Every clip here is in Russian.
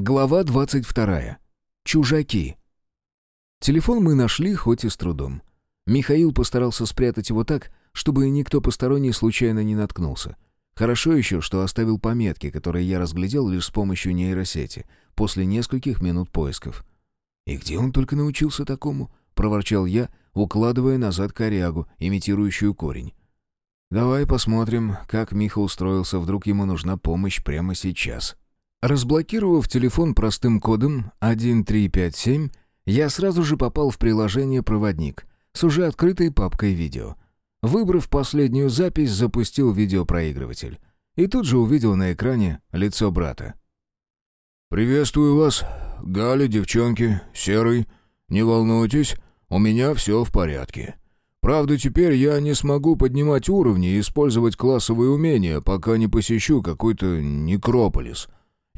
Глава 22. Чужаки. Телефон мы нашли, хоть и с трудом. Михаил постарался спрятать его так, чтобы никто посторонний случайно не наткнулся. Хорошо еще, что оставил пометки, которые я разглядел лишь с помощью нейросети, после нескольких минут поисков. «И где он только научился такому?» — проворчал я, укладывая назад корягу, имитирующую корень. «Давай посмотрим, как Миха устроился, вдруг ему нужна помощь прямо сейчас». Разблокировав телефон простым кодом 1357, я сразу же попал в приложение «Проводник» с уже открытой папкой видео. Выбрав последнюю запись, запустил видеопроигрыватель. И тут же увидел на экране лицо брата. «Приветствую вас, Галя, девчонки, Серый. Не волнуйтесь, у меня все в порядке. Правда, теперь я не смогу поднимать уровни и использовать классовые умения, пока не посещу какой-то некрополис».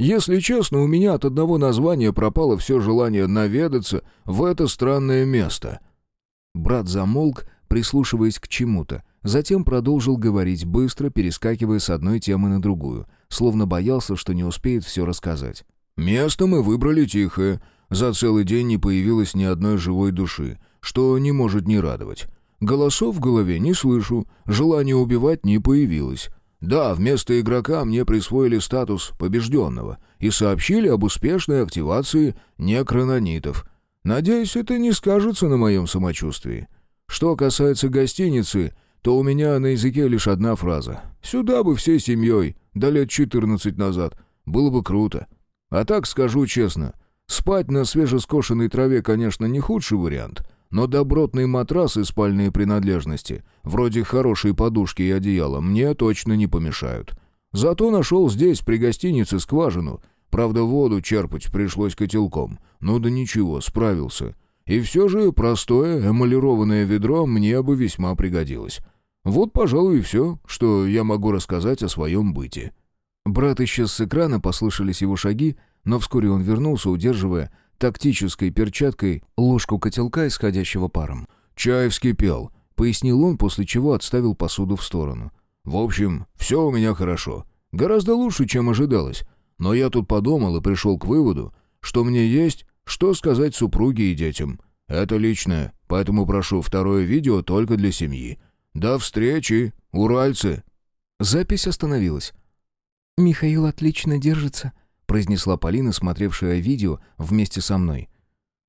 Если честно, у меня от одного названия пропало все желание наведаться в это странное место». Брат замолк, прислушиваясь к чему-то, затем продолжил говорить, быстро перескакивая с одной темы на другую, словно боялся, что не успеет все рассказать. «Место мы выбрали тихое. За целый день не появилось ни одной живой души, что не может не радовать. Голосов в голове не слышу, желания убивать не появилось. Да, вместо игрока мне присвоили статус побежденного и сообщили об успешной активации некрононитов. Надеюсь, это не скажется на моем самочувствии. Что касается гостиницы, то у меня на языке лишь одна фраза. «Сюда бы всей семьей, да лет 14 назад. Было бы круто. А так скажу честно, спать на свежескошенной траве, конечно, не худший вариант» но добротный матрас и спальные принадлежности, вроде хорошей подушки и одеяла, мне точно не помешают. Зато нашел здесь, при гостинице, скважину. Правда, воду черпать пришлось котелком. Ну да ничего, справился. И все же простое эмалированное ведро мне бы весьма пригодилось. Вот, пожалуй, и все, что я могу рассказать о своем быте». Брат исчез с экрана, послышались его шаги, но вскоре он вернулся, удерживая тактической перчаткой ложку котелка, исходящего паром. «Чай вскипел», — пояснил он, после чего отставил посуду в сторону. «В общем, все у меня хорошо. Гораздо лучше, чем ожидалось. Но я тут подумал и пришел к выводу, что мне есть что сказать супруге и детям. Это личное, поэтому прошу второе видео только для семьи. До встречи, уральцы!» Запись остановилась. «Михаил отлично держится», произнесла Полина, смотревшая видео вместе со мной.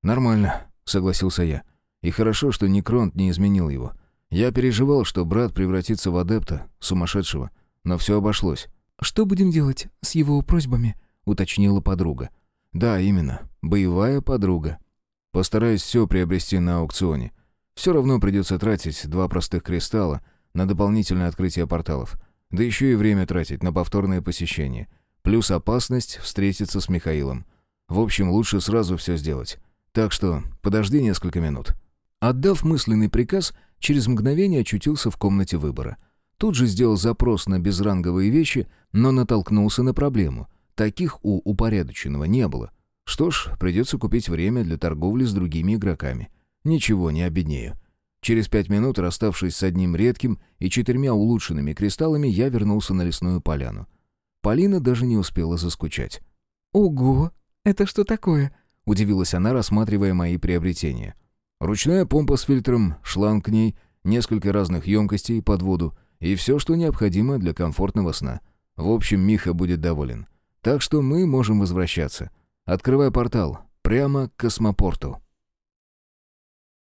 «Нормально», — согласился я. «И хорошо, что Некронт не изменил его. Я переживал, что брат превратится в адепта, сумасшедшего, но все обошлось». «Что будем делать с его просьбами?» — уточнила подруга. «Да, именно. Боевая подруга. Постараюсь все приобрести на аукционе. Все равно придется тратить два простых кристалла на дополнительное открытие порталов. Да еще и время тратить на повторное посещение. Плюс опасность встретиться с Михаилом. В общем, лучше сразу все сделать. Так что подожди несколько минут». Отдав мысленный приказ, через мгновение очутился в комнате выбора. Тут же сделал запрос на безранговые вещи, но натолкнулся на проблему. Таких у упорядоченного не было. Что ж, придется купить время для торговли с другими игроками. Ничего, не обеднею. Через пять минут, расставшись с одним редким и четырьмя улучшенными кристаллами, я вернулся на лесную поляну. Полина даже не успела заскучать. «Ого! Это что такое?» — удивилась она, рассматривая мои приобретения. Ручная помпа с фильтром, шланг к ней, несколько разных емкостей под воду и все, что необходимо для комфортного сна. В общем, Миха будет доволен. Так что мы можем возвращаться. Открывай портал. Прямо к космопорту.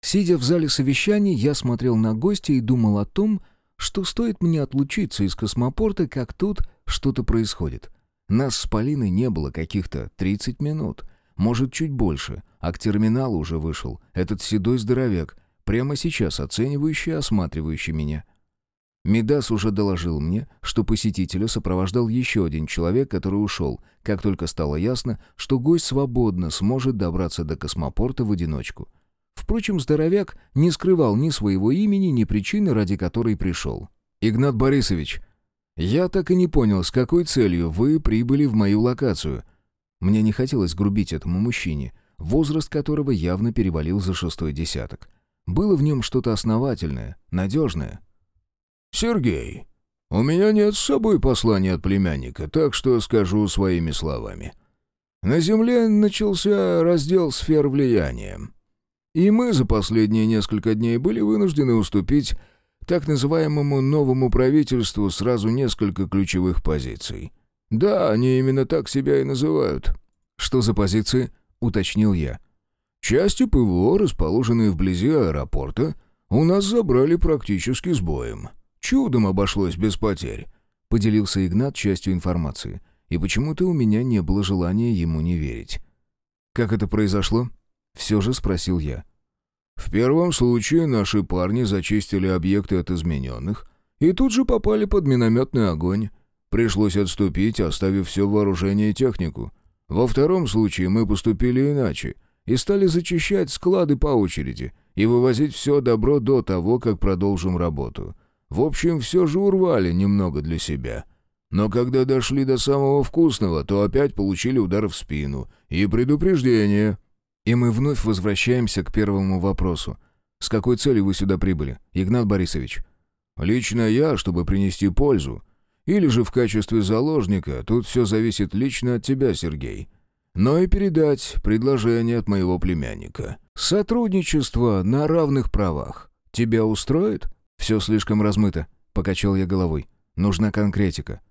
Сидя в зале совещаний, я смотрел на гостя и думал о том, что стоит мне отлучиться из космопорта, как тут что-то происходит. Нас с Полиной не было каких-то 30 минут, может, чуть больше, а к терминалу уже вышел этот седой здоровяк, прямо сейчас оценивающий осматривающий меня. Медас уже доложил мне, что посетителя сопровождал еще один человек, который ушел, как только стало ясно, что гость свободно сможет добраться до космопорта в одиночку. Впрочем, здоровяк не скрывал ни своего имени, ни причины, ради которой пришел. «Игнат Борисович, я так и не понял, с какой целью вы прибыли в мою локацию». Мне не хотелось грубить этому мужчине, возраст которого явно перевалил за шестой десяток. Было в нем что-то основательное, надежное. «Сергей, у меня нет с собой послания от племянника, так что скажу своими словами. На Земле начался раздел сфер влияния. И мы за последние несколько дней были вынуждены уступить так называемому новому правительству сразу несколько ключевых позиций. Да, они именно так себя и называют. «Что за позиции?» — уточнил я. «Части ПВО, расположенные вблизи аэропорта, у нас забрали практически с боем. Чудом обошлось без потерь», — поделился Игнат частью информации. И почему-то у меня не было желания ему не верить. «Как это произошло?» — все же спросил я. В первом случае наши парни зачистили объекты от измененных и тут же попали под минометный огонь. Пришлось отступить, оставив все вооружение и технику. Во втором случае мы поступили иначе и стали зачищать склады по очереди и вывозить все добро до того, как продолжим работу. В общем, все же урвали немного для себя. Но когда дошли до самого вкусного, то опять получили удар в спину и предупреждение. И мы вновь возвращаемся к первому вопросу. С какой целью вы сюда прибыли, Игнат Борисович? Лично я, чтобы принести пользу. Или же в качестве заложника, тут все зависит лично от тебя, Сергей. Но и передать предложение от моего племянника. Сотрудничество на равных правах. Тебя устроит? Все слишком размыто, покачал я головой. Нужна конкретика.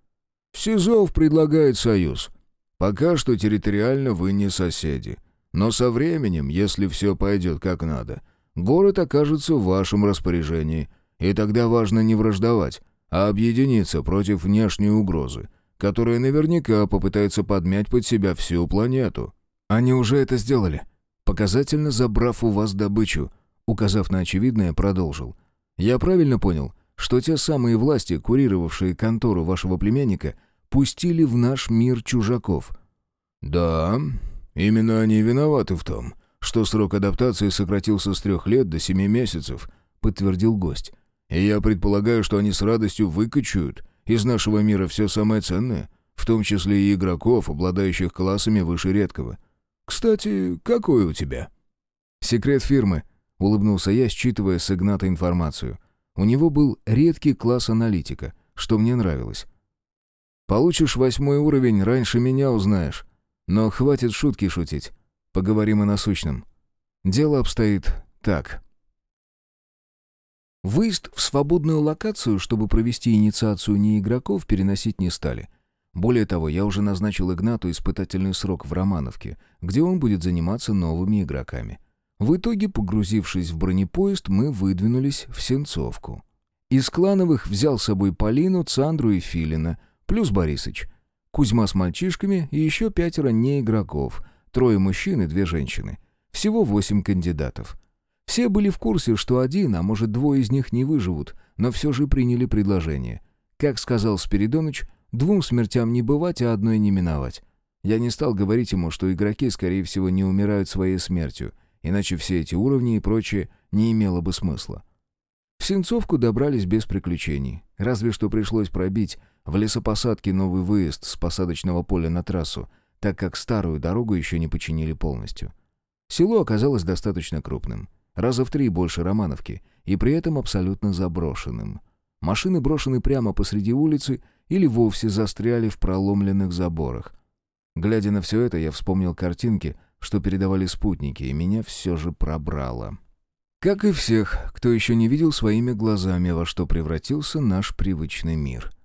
Сизов предлагает союз. Пока что территориально вы не соседи. Но со временем, если все пойдет как надо, город окажется в вашем распоряжении, и тогда важно не враждовать, а объединиться против внешней угрозы, которая наверняка попытается подмять под себя всю планету. Они уже это сделали, показательно забрав у вас добычу, указав на очевидное, продолжил. Я правильно понял, что те самые власти, курировавшие контору вашего племянника, пустили в наш мир чужаков? Да, Именно они виноваты в том, что срок адаптации сократился с трех лет до семи месяцев, подтвердил гость. И я предполагаю, что они с радостью выкачают из нашего мира все самое ценное, в том числе и игроков, обладающих классами выше редкого. Кстати, какой у тебя? Секрет фирмы, улыбнулся я, считывая с Игната информацию. У него был редкий класс аналитика, что мне нравилось. Получишь восьмой уровень, раньше меня узнаешь. Но хватит шутки шутить. Поговорим о насущном. Дело обстоит так. Выезд в свободную локацию, чтобы провести инициацию не игроков, переносить не стали. Более того, я уже назначил Игнату испытательный срок в Романовке, где он будет заниматься новыми игроками. В итоге, погрузившись в бронепоезд, мы выдвинулись в Сенцовку. Из клановых взял с собой Полину, Цандру и Филина, плюс Борисыч — Кузьма с мальчишками и еще пятеро неигроков, трое мужчин и две женщины. Всего восемь кандидатов. Все были в курсе, что один, а может двое из них не выживут, но все же приняли предложение. Как сказал Спиридоныч, двум смертям не бывать, а одной не миновать. Я не стал говорить ему, что игроки, скорее всего, не умирают своей смертью, иначе все эти уровни и прочее не имело бы смысла. В Сенцовку добрались без приключений, разве что пришлось пробить в лесопосадке новый выезд с посадочного поля на трассу, так как старую дорогу еще не починили полностью. Село оказалось достаточно крупным, раза в три больше Романовки, и при этом абсолютно заброшенным. Машины брошены прямо посреди улицы или вовсе застряли в проломленных заборах. Глядя на все это, я вспомнил картинки, что передавали спутники, и меня все же пробрало. Как и всех, кто еще не видел своими глазами, во что превратился наш привычный мир —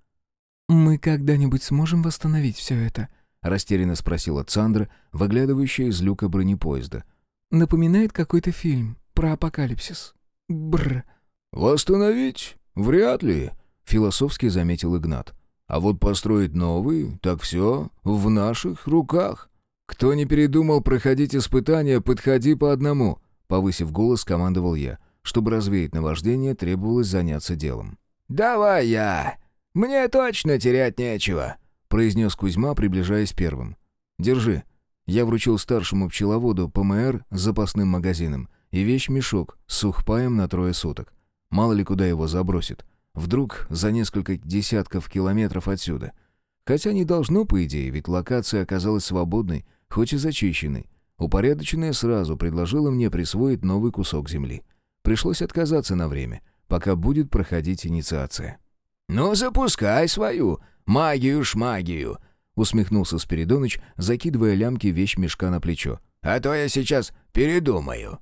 «Мы когда-нибудь сможем восстановить все это?» — растерянно спросила Цандра, выглядывающая из люка бронепоезда. «Напоминает какой-то фильм про апокалипсис. Бр. «Восстановить? Вряд ли», — философски заметил Игнат. «А вот построить новый, так все в наших руках». «Кто не передумал проходить испытания, подходи по одному», — повысив голос, командовал я. Чтобы развеять наваждение, требовалось заняться делом. «Давай я!» «Мне точно терять нечего», — произнес Кузьма, приближаясь первым. «Держи». Я вручил старшему пчеловоду ПМР с запасным магазином и вещь-мешок с сухпаем на трое суток. Мало ли куда его забросит. Вдруг за несколько десятков километров отсюда. Хотя не должно, по идее, ведь локация оказалась свободной, хоть и зачищенной. Упорядоченная сразу предложила мне присвоить новый кусок земли. Пришлось отказаться на время, пока будет проходить инициация. «Ну, запускай свою магию-шмагию!» — усмехнулся Спиридоныч, закидывая лямки вещь мешка на плечо. «А то я сейчас передумаю».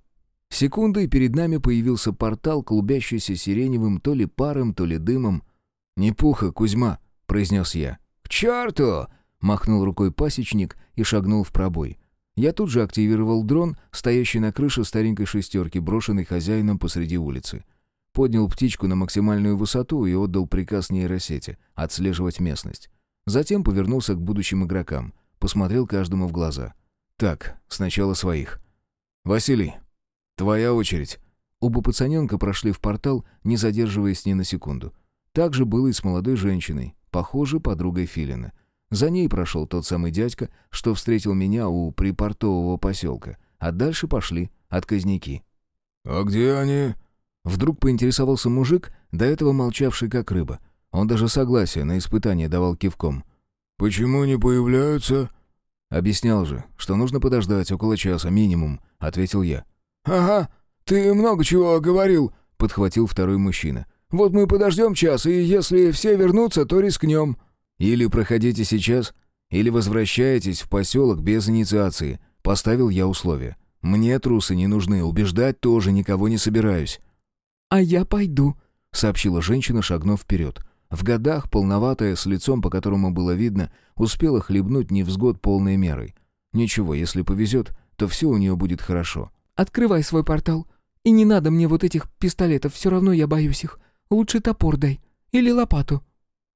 Секунды, и перед нами появился портал, клубящийся сиреневым то ли паром, то ли дымом. «Не пуха, Кузьма», — произнес я. «К черту!» — махнул рукой пасечник и шагнул в пробой. Я тут же активировал дрон, стоящий на крыше старенькой шестерки, брошенный хозяином посреди улицы. Поднял птичку на максимальную высоту и отдал приказ нейросети отслеживать местность. Затем повернулся к будущим игрокам, посмотрел каждому в глаза. «Так, сначала своих. Василий, твоя очередь». Оба пацаненка прошли в портал, не задерживаясь ни на секунду. Так же было и с молодой женщиной, похоже, подругой Филина. За ней прошел тот самый дядька, что встретил меня у припортового поселка, а дальше пошли отказники. «А где они?» Вдруг поинтересовался мужик, до этого молчавший как рыба. Он даже согласие на испытание давал кивком. «Почему не появляются?» «Объяснял же, что нужно подождать около часа минимум», — ответил я. «Ага, ты много чего говорил», — подхватил второй мужчина. «Вот мы подождем час, и если все вернутся, то рискнем». «Или проходите сейчас, или возвращаетесь в поселок без инициации», — поставил я условие. «Мне трусы не нужны, убеждать тоже никого не собираюсь». «А я пойду», — сообщила женщина, шагнув вперед. В годах, полноватая, с лицом, по которому было видно, успела хлебнуть невзгод полной мерой. Ничего, если повезет, то все у нее будет хорошо. «Открывай свой портал. И не надо мне вот этих пистолетов, все равно я боюсь их. Лучше топор дай. Или лопату».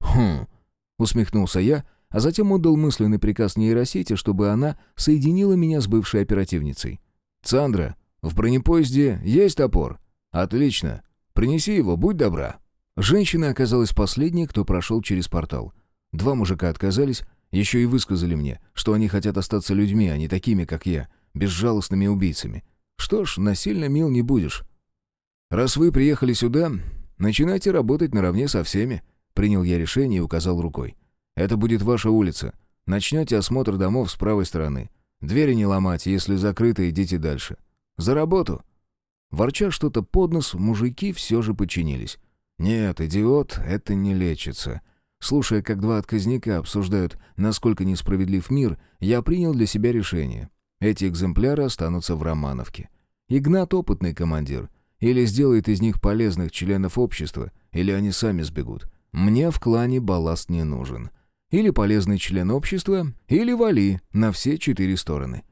«Хм...» — усмехнулся я, а затем отдал мысленный приказ нейросети, чтобы она соединила меня с бывшей оперативницей. «Цандра, в бронепоезде есть топор?» «Отлично. Принеси его, будь добра». Женщина оказалась последней, кто прошел через портал. Два мужика отказались, еще и высказали мне, что они хотят остаться людьми, а не такими, как я, безжалостными убийцами. Что ж, насильно мил не будешь. «Раз вы приехали сюда, начинайте работать наравне со всеми», — принял я решение и указал рукой. «Это будет ваша улица. Начнете осмотр домов с правой стороны. Двери не ломать, если закрыты, идите дальше. За работу!» Ворча что-то под нос, мужики все же подчинились. Нет, идиот, это не лечится. Слушая, как два отказника обсуждают, насколько несправедлив мир, я принял для себя решение. Эти экземпляры останутся в Романовке. Игнат опытный командир. Или сделает из них полезных членов общества, или они сами сбегут. Мне в клане балласт не нужен. Или полезный член общества, или вали на все четыре стороны.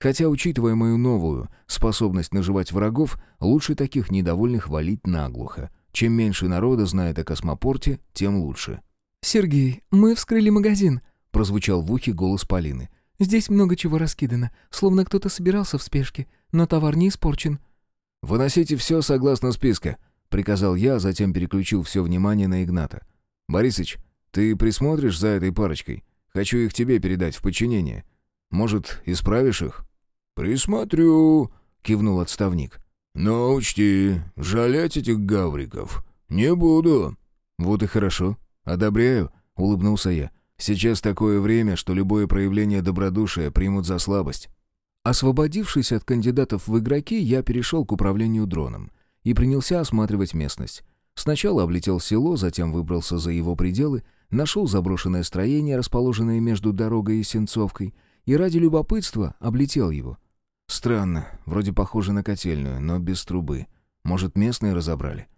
Хотя, учитывая мою новую способность наживать врагов, лучше таких недовольных валить наглухо. Чем меньше народа знает о космопорте, тем лучше. «Сергей, мы вскрыли магазин», — прозвучал в ухе голос Полины. «Здесь много чего раскидано, словно кто-то собирался в спешке, но товар не испорчен». «Выносите все согласно списка», — приказал я, затем переключил все внимание на Игната. «Борисыч, ты присмотришь за этой парочкой? Хочу их тебе передать в подчинение. Может, исправишь их?» «Присмотрю», — кивнул отставник. «Но учти, жалеть этих гавриков не буду». «Вот и хорошо. Одобряю», — улыбнулся я. «Сейчас такое время, что любое проявление добродушия примут за слабость». Освободившись от кандидатов в игроки, я перешел к управлению дроном и принялся осматривать местность. Сначала облетел село, затем выбрался за его пределы, нашел заброшенное строение, расположенное между дорогой и Сенцовкой, и ради любопытства облетел его. Странно, вроде похоже на котельную, но без трубы. Может, местные разобрали?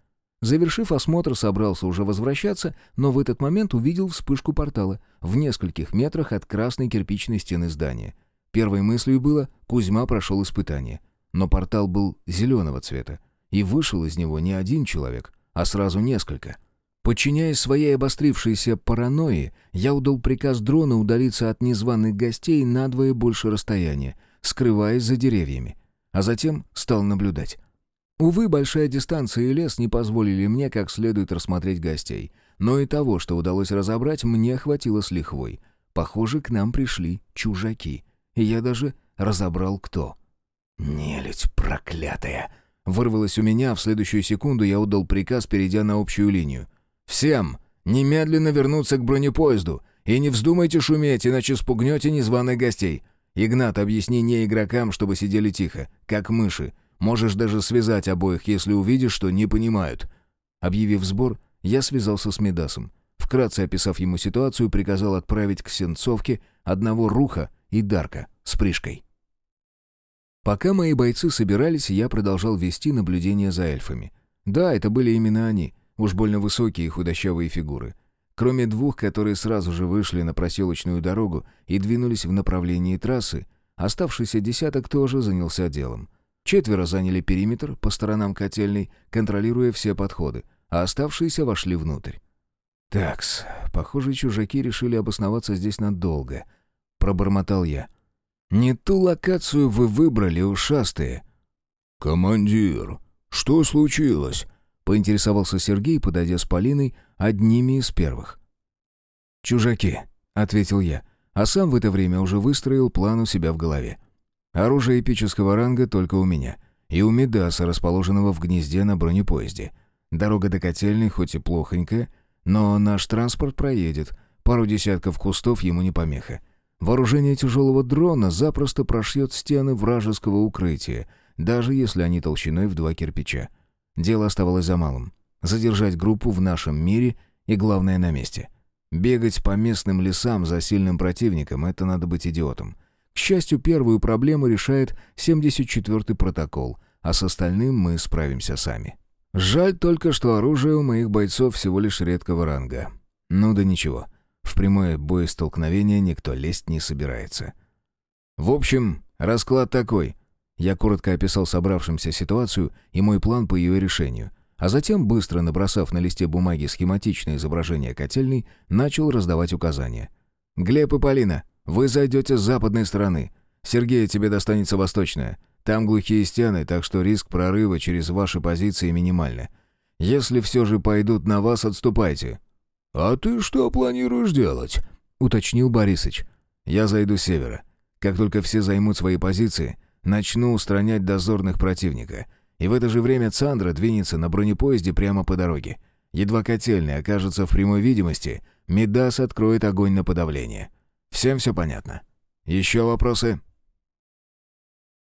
Завершив осмотр, собрался уже возвращаться, но в этот момент увидел вспышку портала в нескольких метрах от красной кирпичной стены здания. Первой мыслью было «Кузьма прошел испытание». Но портал был зеленого цвета, и вышел из него не один человек, а сразу несколько. Подчиняясь своей обострившейся паранойи, я удал приказ дрона удалиться от незваных гостей на двое больше расстояния, скрываясь за деревьями. А затем стал наблюдать. Увы, большая дистанция и лес не позволили мне как следует рассмотреть гостей. Но и того, что удалось разобрать, мне хватило с лихвой. Похоже, к нам пришли чужаки. И я даже разобрал, кто. «Нелюдь проклятая!» Вырвалось у меня, в следующую секунду я отдал приказ, перейдя на общую линию. «Всем! Немедленно вернуться к бронепоезду! И не вздумайте шуметь, иначе спугнете незваных гостей! Игнат, объясни не игрокам, чтобы сидели тихо, как мыши. Можешь даже связать обоих, если увидишь, что не понимают». Объявив сбор, я связался с Медасом. Вкратце описав ему ситуацию, приказал отправить к Сенцовке одного Руха и Дарка с Пришкой. Пока мои бойцы собирались, я продолжал вести наблюдение за эльфами. Да, это были именно они, уж больно высокие и худощавые фигуры. Кроме двух, которые сразу же вышли на проселочную дорогу и двинулись в направлении трассы, оставшийся десяток тоже занялся делом. Четверо заняли периметр по сторонам котельной, контролируя все подходы, а оставшиеся вошли внутрь. «Такс, похоже, чужаки решили обосноваться здесь надолго», — пробормотал я. «Не ту локацию вы выбрали, ушастые». «Командир, что случилось?» — поинтересовался Сергей, подойдя с Полиной одними из первых. «Чужаки», — ответил я, а сам в это время уже выстроил план у себя в голове. Оружие эпического ранга только у меня. И у Медаса, расположенного в гнезде на бронепоезде. Дорога до котельной хоть и плохонькая, но наш транспорт проедет. Пару десятков кустов ему не помеха. Вооружение тяжелого дрона запросто прошьет стены вражеского укрытия, даже если они толщиной в два кирпича. Дело оставалось за малым. Задержать группу в нашем мире и, главное, на месте. Бегать по местным лесам за сильным противником — это надо быть идиотом. К счастью, первую проблему решает 74-й протокол, а с остальным мы справимся сами. Жаль только, что оружие у моих бойцов всего лишь редкого ранга. Ну да ничего, в прямое боестолкновение никто лезть не собирается. В общем, расклад такой. Я коротко описал собравшимся ситуацию и мой план по ее решению, а затем, быстро набросав на листе бумаги схематичное изображение котельной, начал раздавать указания. «Глеб и Полина, вы зайдете с западной стороны. Сергей, тебе достанется восточная. Там глухие стены, так что риск прорыва через ваши позиции минимальный. Если все же пойдут на вас, отступайте». «А ты что планируешь делать?» — уточнил Борисыч. «Я зайду с севера. Как только все займут свои позиции, начну устранять дозорных противника. И в это же время Цандра двинется на бронепоезде прямо по дороге. Едва котельный окажется в прямой видимости, Медас откроет огонь на подавление. Всем все понятно? Еще вопросы?»